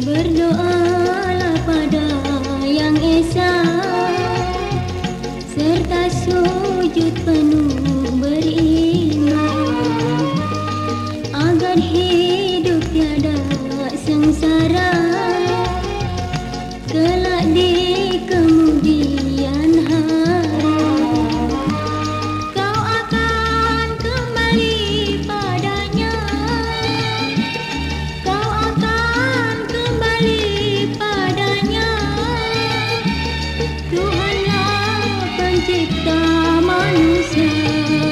Berdoalah pada Yang Esa Serta sujud penuh beriman. Agar hidup kita manusia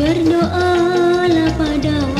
berdoalah pada.